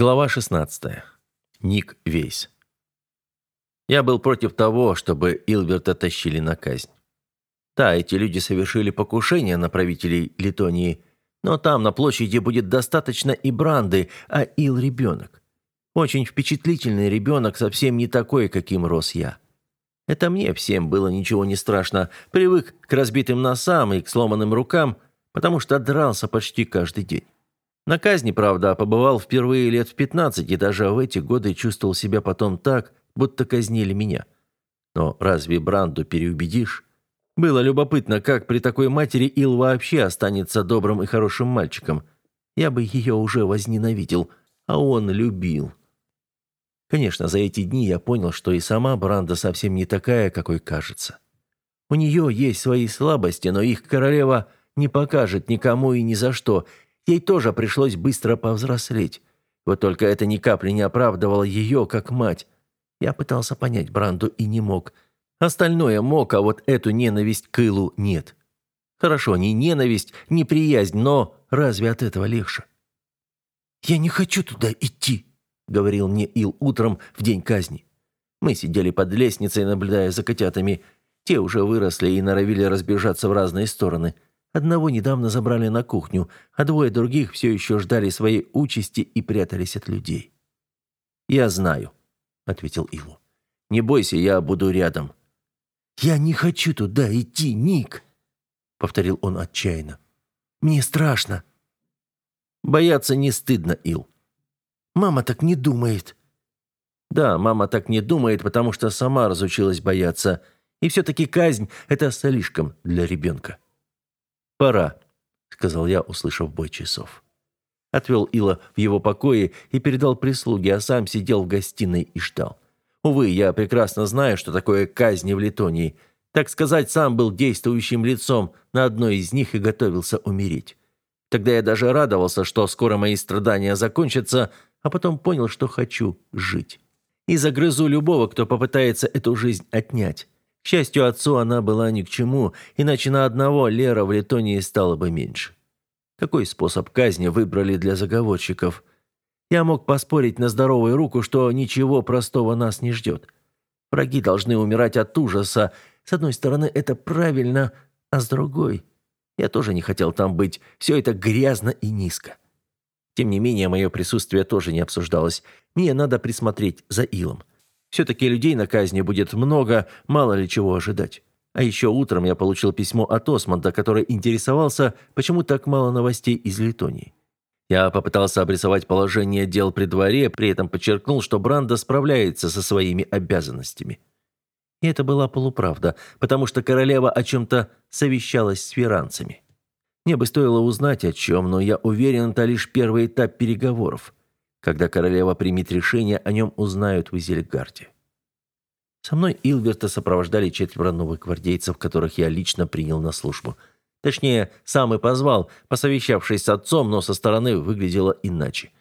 Глава 16. Ник Вейс. Я был против того, чтобы Илберта тащили на казнь. Да, эти люди совершили покушение на правителей Литонии, но там, на площади, будет достаточно и Бранды, а Ил – ребенок. Очень впечатлительный ребенок, совсем не такой, каким рос я. Это мне всем было ничего не страшно. Привык к разбитым носам и к сломанным рукам, потому что дрался почти каждый день. На казни, правда, побывал впервые лет в 15, и даже в эти годы чувствовал себя потом так, будто казнили меня. Но разве Бранду переубедишь? Было любопытно, как при такой матери Ил вообще останется добрым и хорошим мальчиком. Я бы ее уже возненавидел, а он любил. Конечно, за эти дни я понял, что и сама Бранда совсем не такая, какой кажется. У нее есть свои слабости, но их королева не покажет никому и ни за что, Ей тоже пришлось быстро повзрослеть. Вот только это ни капли не оправдывало ее, как мать. Я пытался понять Бранду и не мог. Остальное мог, а вот эту ненависть к Илу нет. Хорошо, не ненависть, не приязнь, но разве от этого легче? «Я не хочу туда идти», — говорил мне Ил утром в день казни. Мы сидели под лестницей, наблюдая за котятами. Те уже выросли и норовили разбежаться в разные стороны — Одного недавно забрали на кухню, а двое других все еще ждали своей участи и прятались от людей. «Я знаю», — ответил Илу. «Не бойся, я буду рядом». «Я не хочу туда идти, Ник», — повторил он отчаянно. «Мне страшно». «Бояться не стыдно, Ил». «Мама так не думает». «Да, мама так не думает, потому что сама разучилась бояться. И все-таки казнь — это слишком для ребенка». «Пора», — сказал я, услышав бой часов. Отвел Ила в его покое и передал прислуге, а сам сидел в гостиной и ждал. Увы, я прекрасно знаю, что такое казни в Литонии. Так сказать, сам был действующим лицом на одной из них и готовился умереть. Тогда я даже радовался, что скоро мои страдания закончатся, а потом понял, что хочу жить. И загрызу любого, кто попытается эту жизнь отнять. Счастью, отцу она была ни к чему, иначе на одного Лера в Литонии стало бы меньше. Какой способ казни выбрали для заговорщиков? Я мог поспорить на здоровую руку, что ничего простого нас не ждет. Враги должны умирать от ужаса. С одной стороны, это правильно, а с другой... Я тоже не хотел там быть. Все это грязно и низко. Тем не менее, мое присутствие тоже не обсуждалось. Мне надо присмотреть за Илом. Все-таки людей на казни будет много, мало ли чего ожидать. А еще утром я получил письмо от Осмонда, который интересовался, почему так мало новостей из Литонии. Я попытался обрисовать положение дел при дворе, при этом подчеркнул, что Бранда справляется со своими обязанностями. И это была полуправда, потому что королева о чем-то совещалась с фиранцами. Мне бы стоило узнать о чем, но я уверен, это лишь первый этап переговоров. Когда королева примет решение, о нем узнают в Изельгарде. Со мной Илверта сопровождали четверо новых гвардейцев, которых я лично принял на службу. Точнее, сам и позвал, посовещавшись с отцом, но со стороны выглядело иначе.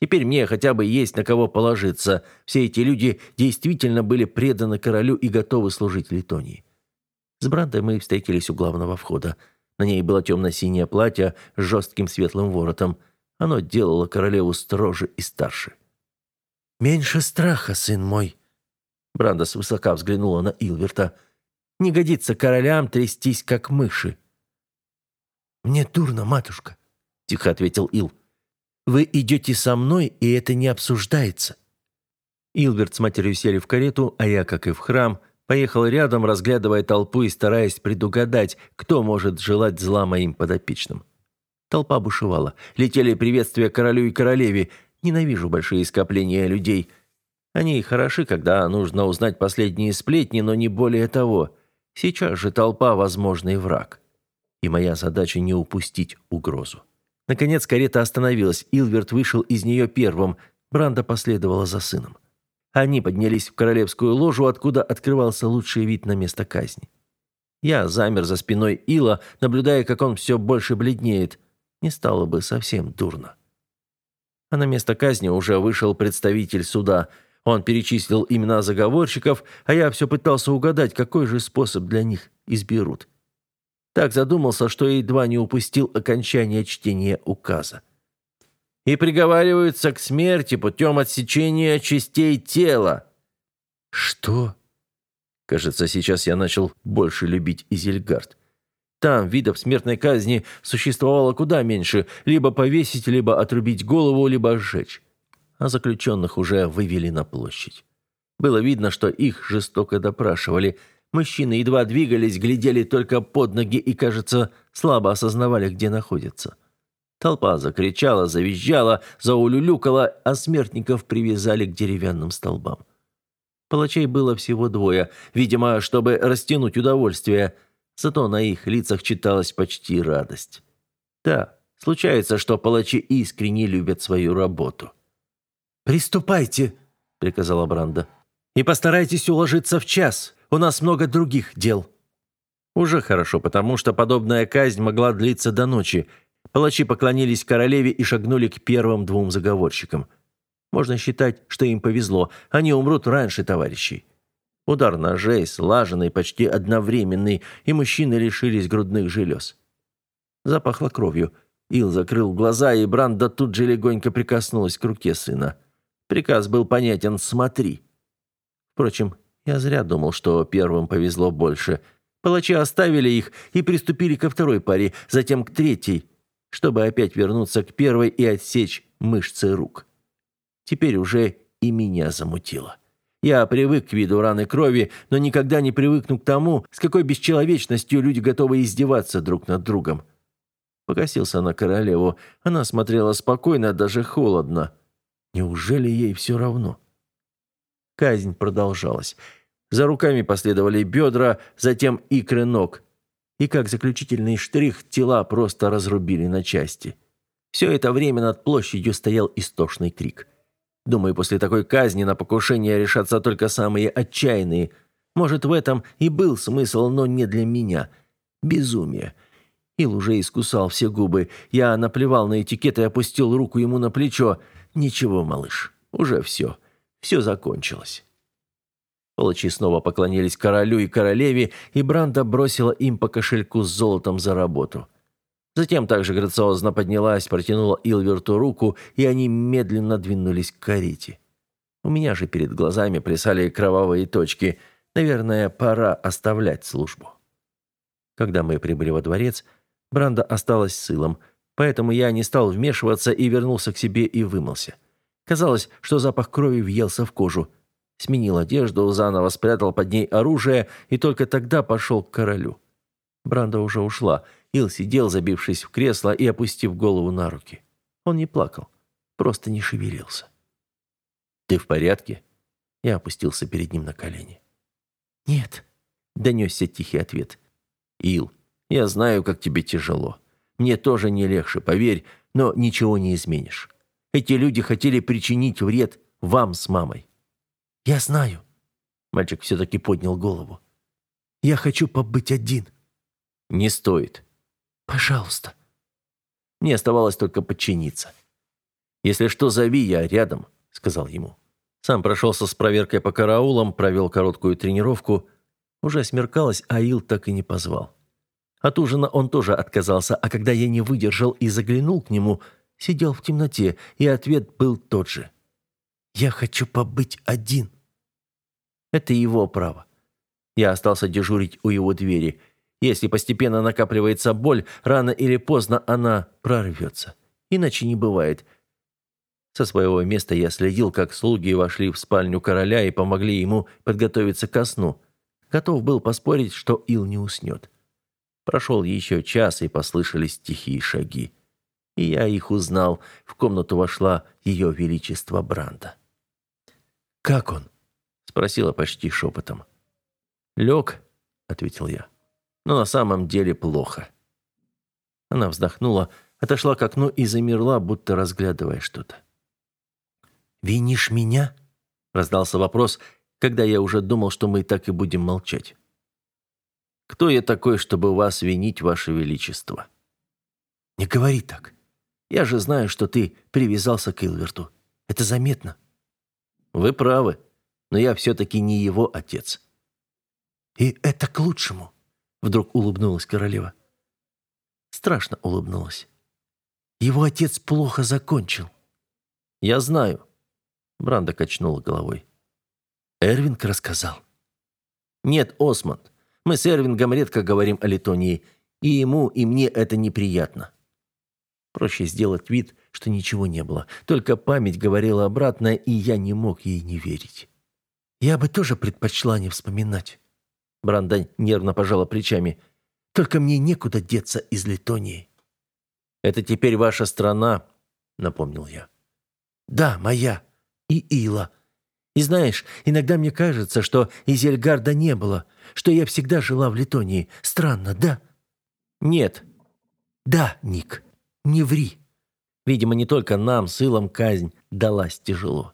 Теперь мне хотя бы есть на кого положиться. Все эти люди действительно были преданы королю и готовы служить Литонии. С Брандой мы встретились у главного входа. На ней было темно-синее платье с жестким светлым воротом – оно делало королеву строже и старше. «Меньше страха, сын мой!» Бранда свысока взглянула на Илверта. «Не годится королям трястись, как мыши». «Мне дурно, матушка», — тихо ответил Ил. «Вы идете со мной, и это не обсуждается». Илберт с матерью сели в карету, а я, как и в храм, поехал рядом, разглядывая толпу и стараясь предугадать, кто может желать зла моим подопечным. Толпа бушевала. Летели приветствия королю и королеве. Ненавижу большие скопления людей. Они хороши, когда нужно узнать последние сплетни, но не более того. Сейчас же толпа – возможный враг. И моя задача не упустить угрозу. Наконец карета остановилась. Илверт вышел из нее первым. Бранда последовала за сыном. Они поднялись в королевскую ложу, откуда открывался лучший вид на место казни. Я замер за спиной Ила, наблюдая, как он все больше бледнеет не стало бы совсем дурно. А на место казни уже вышел представитель суда. Он перечислил имена заговорщиков, а я все пытался угадать, какой же способ для них изберут. Так задумался, что едва не упустил окончание чтения указа. и приговариваются к смерти путем отсечения частей тела». «Что?» Кажется, сейчас я начал больше любить Изельгард. Там видов смертной казни существовало куда меньше. Либо повесить, либо отрубить голову, либо сжечь. А заключенных уже вывели на площадь. Было видно, что их жестоко допрашивали. Мужчины едва двигались, глядели только под ноги и, кажется, слабо осознавали, где находятся. Толпа закричала, завизжала, заулюлюкала, а смертников привязали к деревянным столбам. Палачей было всего двое, видимо, чтобы растянуть удовольствие – Зато на их лицах читалась почти радость. Да, случается, что палачи искренне любят свою работу. «Приступайте», — приказала Бранда. «И постарайтесь уложиться в час. У нас много других дел». Уже хорошо, потому что подобная казнь могла длиться до ночи. Палачи поклонились королеве и шагнули к первым двум заговорщикам. Можно считать, что им повезло. Они умрут раньше товарищей. Удар ножей, слаженный, почти одновременный, и мужчины лишились грудных желез. Запахло кровью. Ил закрыл глаза, и Бранда тут же легонько прикоснулась к руке сына. Приказ был понятен «смотри». Впрочем, я зря думал, что первым повезло больше. Палачи оставили их и приступили ко второй паре, затем к третьей, чтобы опять вернуться к первой и отсечь мышцы рук. Теперь уже и меня замутило. Я привык к виду раны крови, но никогда не привыкну к тому, с какой бесчеловечностью люди готовы издеваться друг над другом. Покосился на королеву. Она смотрела спокойно, даже холодно. Неужели ей все равно? Казнь продолжалась. За руками последовали бедра, затем икры ног. И как заключительный штрих тела просто разрубили на части. Все это время над площадью стоял истошный крик. Думаю, после такой казни на покушение решатся только самые отчаянные. Может, в этом и был смысл, но не для меня. Безумие. Ил уже искусал все губы. Я наплевал на этикет и опустил руку ему на плечо. «Ничего, малыш, уже все. Все закончилось». Палачи снова поклонились королю и королеве, и Бранда бросила им по кошельку с золотом за работу. Затем также грациозно поднялась, протянула Илверту руку, и они медленно двинулись к карете. У меня же перед глазами плясали кровавые точки. Наверное, пора оставлять службу. Когда мы прибыли во дворец, Бранда осталась с Илом, поэтому я не стал вмешиваться и вернулся к себе и вымылся. Казалось, что запах крови въелся в кожу. Сменил одежду, заново спрятал под ней оружие и только тогда пошел к королю. Бранда уже ушла, Ил сидел, забившись в кресло и опустив голову на руки. Он не плакал, просто не шевелился. «Ты в порядке?» Я опустился перед ним на колени. «Нет», — донесся тихий ответ. «Ил, я знаю, как тебе тяжело. Мне тоже не легче, поверь, но ничего не изменишь. Эти люди хотели причинить вред вам с мамой». «Я знаю». Мальчик все-таки поднял голову. «Я хочу побыть один». «Не стоит. Пожалуйста. Мне оставалось только подчиниться. «Если что, зови, я рядом», — сказал ему. Сам прошелся с проверкой по караулам, провел короткую тренировку. Уже смеркалось, а Ил так и не позвал. От ужина он тоже отказался, а когда я не выдержал и заглянул к нему, сидел в темноте, и ответ был тот же. «Я хочу побыть один». Это его право. Я остался дежурить у его двери — если постепенно накапливается боль, рано или поздно она прорвется. Иначе не бывает. Со своего места я следил, как слуги вошли в спальню короля и помогли ему подготовиться ко сну. Готов был поспорить, что Ил не уснет. Прошел еще час, и послышались тихие шаги. И я их узнал. В комнату вошла ее величество Бранда. «Как он?» — спросила почти шепотом. «Лег», — ответил я но на самом деле плохо. Она вздохнула, отошла к окну и замерла, будто разглядывая что-то. «Винишь меня?» — раздался вопрос, когда я уже думал, что мы так и будем молчать. «Кто я такой, чтобы вас винить, Ваше Величество?» «Не говори так. Я же знаю, что ты привязался к Илверту. Это заметно». «Вы правы, но я все-таки не его отец». «И это к лучшему. Вдруг улыбнулась королева. Страшно улыбнулась. Его отец плохо закончил. «Я знаю». Бранда качнула головой. «Эрвинг рассказал». «Нет, Осмонд. Мы с Эрвингом редко говорим о Литонии, и ему, и мне это неприятно». Проще сделать вид, что ничего не было. Только память говорила обратно, и я не мог ей не верить. «Я бы тоже предпочла не вспоминать». Бранда нервно пожала плечами. «Только мне некуда деться из Литонии». «Это теперь ваша страна», — напомнил я. «Да, моя. И Ила. И знаешь, иногда мне кажется, что Изельгарда не было, что я всегда жила в Литонии. Странно, да?» «Нет». «Да, Ник, не ври». Видимо, не только нам с Илом казнь далась тяжело.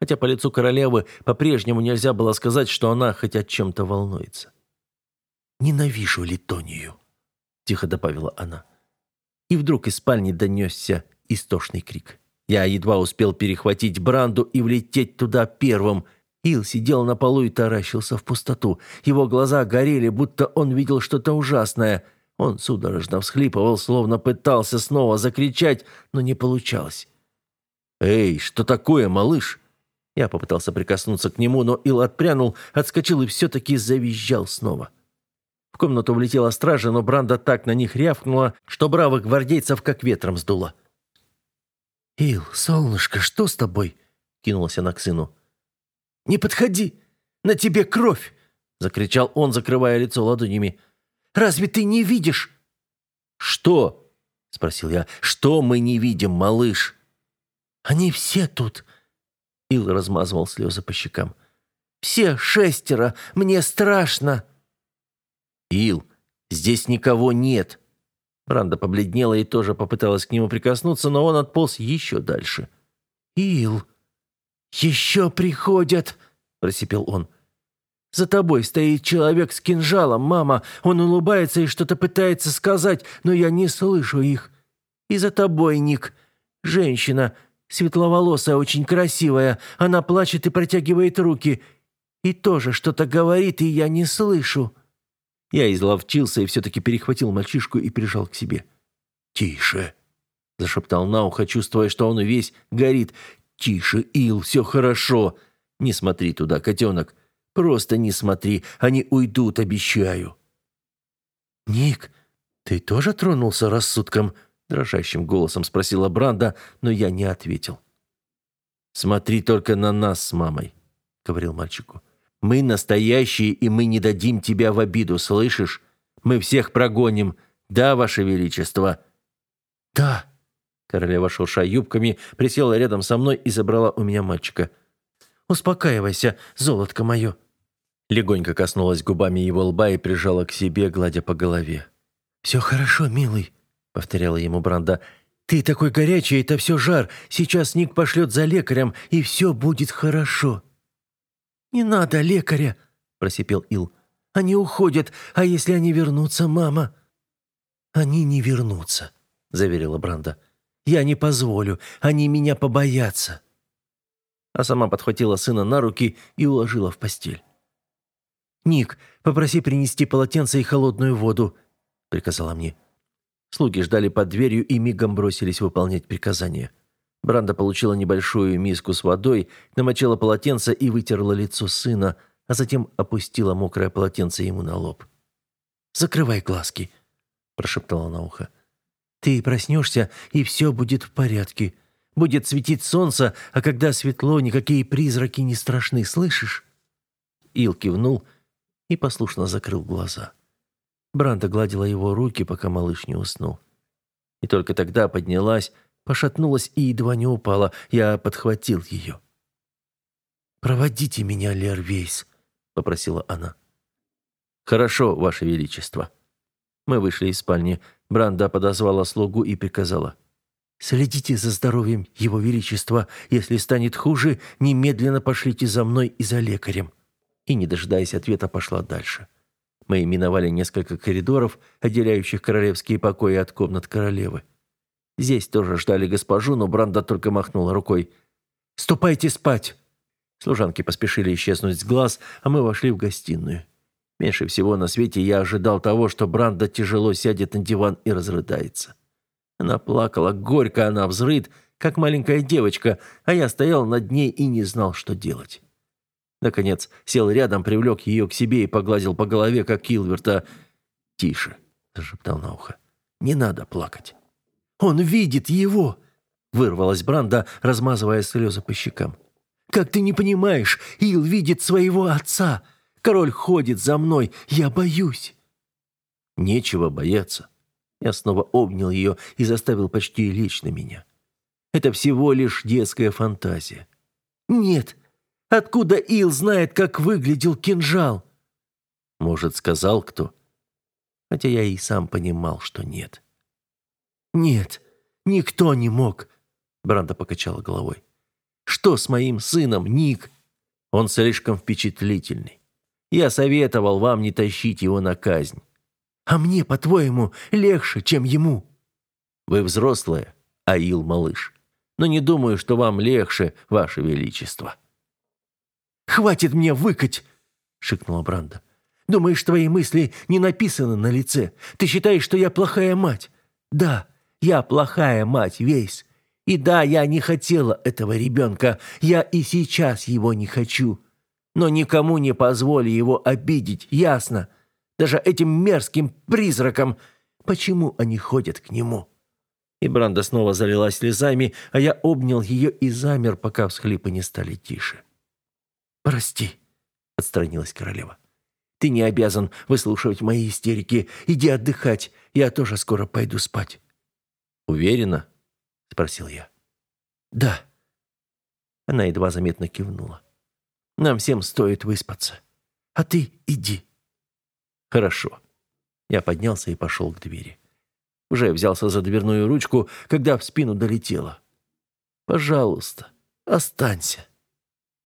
Хотя по лицу королевы по-прежнему нельзя было сказать, что она хоть о чем-то волнуется. «Ненавижу Литонию», — тихо добавила она. И вдруг из спальни донесся истошный крик. Я едва успел перехватить Бранду и влететь туда первым. Ил сидел на полу и таращился в пустоту. Его глаза горели, будто он видел что-то ужасное — он судорожно всхлипывал, словно пытался снова закричать, но не получалось. «Эй, что такое, малыш?» Я попытался прикоснуться к нему, но Ил отпрянул, отскочил и все-таки завизжал снова. В комнату влетела стража, но Бранда так на них рявкнула, что бравых гвардейцев как ветром сдуло. «Ил, солнышко, что с тобой?» — кинулась она к сыну. «Не подходи! На тебе кровь!» — закричал он, закрывая лицо ладонями. Разве ты не видишь?» «Что?» — спросил я. «Что мы не видим, малыш?» «Они все тут». Ил размазывал слезы по щекам. «Все шестеро. Мне страшно». «Ил, здесь никого нет». Бранда побледнела и тоже попыталась к нему прикоснуться, но он отполз еще дальше. «Ил, еще приходят», — просипел он. За тобой стоит человек с кинжалом, мама. Он улыбается и что-то пытается сказать, но я не слышу их. И за тобой, Ник. Женщина, светловолосая, очень красивая. Она плачет и протягивает руки. И тоже что-то говорит, и я не слышу». Я изловчился и все-таки перехватил мальчишку и прижал к себе. «Тише!» – зашептал на ухо, чувствуя, что он весь горит. «Тише, Ил, все хорошо. Не смотри туда, котенок. Просто не смотри, они уйдут, обещаю». «Ник, ты тоже тронулся рассудком?» Дрожащим голосом спросила Бранда, но я не ответил. «Смотри только на нас с мамой», — говорил мальчику. «Мы настоящие, и мы не дадим тебя в обиду, слышишь? Мы всех прогоним. Да, Ваше Величество?» «Да». Королева, шурша юбками, присела рядом со мной и забрала у меня мальчика. «Успокаивайся, золотко мое». Легонько коснулась губами его лба и прижала к себе, гладя по голове. «Все хорошо, милый», — повторяла ему Бранда. «Ты такой горячий, это все жар. Сейчас Ник пошлет за лекарем, и все будет хорошо». «Не надо лекаря», — просипел Ил. «Они уходят, а если они вернутся, мама?» «Они не вернутся», — заверила Бранда. «Я не позволю, они меня побоятся». А сама подхватила сына на руки и уложила в постель. «Ник, попроси принести полотенце и холодную воду», — приказала мне. Слуги ждали под дверью и мигом бросились выполнять приказания. Бранда получила небольшую миску с водой, намочила полотенце и вытерла лицо сына, а затем опустила мокрое полотенце ему на лоб. «Закрывай глазки», — прошептала на ухо. «Ты проснешься, и все будет в порядке. Будет светить солнце, а когда светло, никакие призраки не страшны, слышишь?» Ил кивнул — и послушно закрыл глаза. Бранда гладила его руки, пока малыш не уснул. И только тогда поднялась, пошатнулась и едва не упала. Я подхватил ее. «Проводите меня, Лервейс», — попросила она. «Хорошо, Ваше Величество». Мы вышли из спальни. Бранда подозвала слугу и приказала. «Следите за здоровьем Его Величества. Если станет хуже, немедленно пошлите за мной и за лекарем» и, не дожидаясь ответа, пошла дальше. Мы миновали несколько коридоров, отделяющих королевские покои от комнат королевы. Здесь тоже ждали госпожу, но Бранда только махнула рукой. «Ступайте спать!» Служанки поспешили исчезнуть с глаз, а мы вошли в гостиную. Меньше всего на свете я ожидал того, что Бранда тяжело сядет на диван и разрыдается. Она плакала, горько она взрыд, как маленькая девочка, а я стоял над ней и не знал, что делать. Наконец, сел рядом, привлек ее к себе и погладил по голове, как Килверта. «Тише», — зашептал на ухо. «Не надо плакать». «Он видит его!» — вырвалась Бранда, размазывая слезы по щекам. «Как ты не понимаешь, Ил видит своего отца. Король ходит за мной. Я боюсь». «Нечего бояться». Я снова обнял ее и заставил почти лечь на меня. «Это всего лишь детская фантазия». «Нет, Откуда Ил знает, как выглядел кинжал? Может, сказал кто? Хотя я и сам понимал, что нет. Нет, никто не мог, Бранда покачала головой. Что с моим сыном, Ник? Он слишком впечатлительный. Я советовал вам не тащить его на казнь. А мне, по-твоему, легче, чем ему? Вы взрослая, а Ил малыш. Но не думаю, что вам легче, ваше величество. «Хватит мне выкать!» — шикнула Бранда. «Думаешь, твои мысли не написаны на лице? Ты считаешь, что я плохая мать? Да, я плохая мать, весь. И да, я не хотела этого ребенка. Я и сейчас его не хочу. Но никому не позволю его обидеть, ясно? Даже этим мерзким призракам. Почему они ходят к нему?» И Бранда снова залилась слезами, а я обнял ее и замер, пока всхлипы не стали тише. «Прости», — отстранилась королева. «Ты не обязан выслушивать мои истерики. Иди отдыхать. Я тоже скоро пойду спать». «Уверена?» — спросил я. «Да». Она едва заметно кивнула. «Нам всем стоит выспаться. А ты иди». «Хорошо». Я поднялся и пошел к двери. Уже взялся за дверную ручку, когда в спину долетело. «Пожалуйста, останься».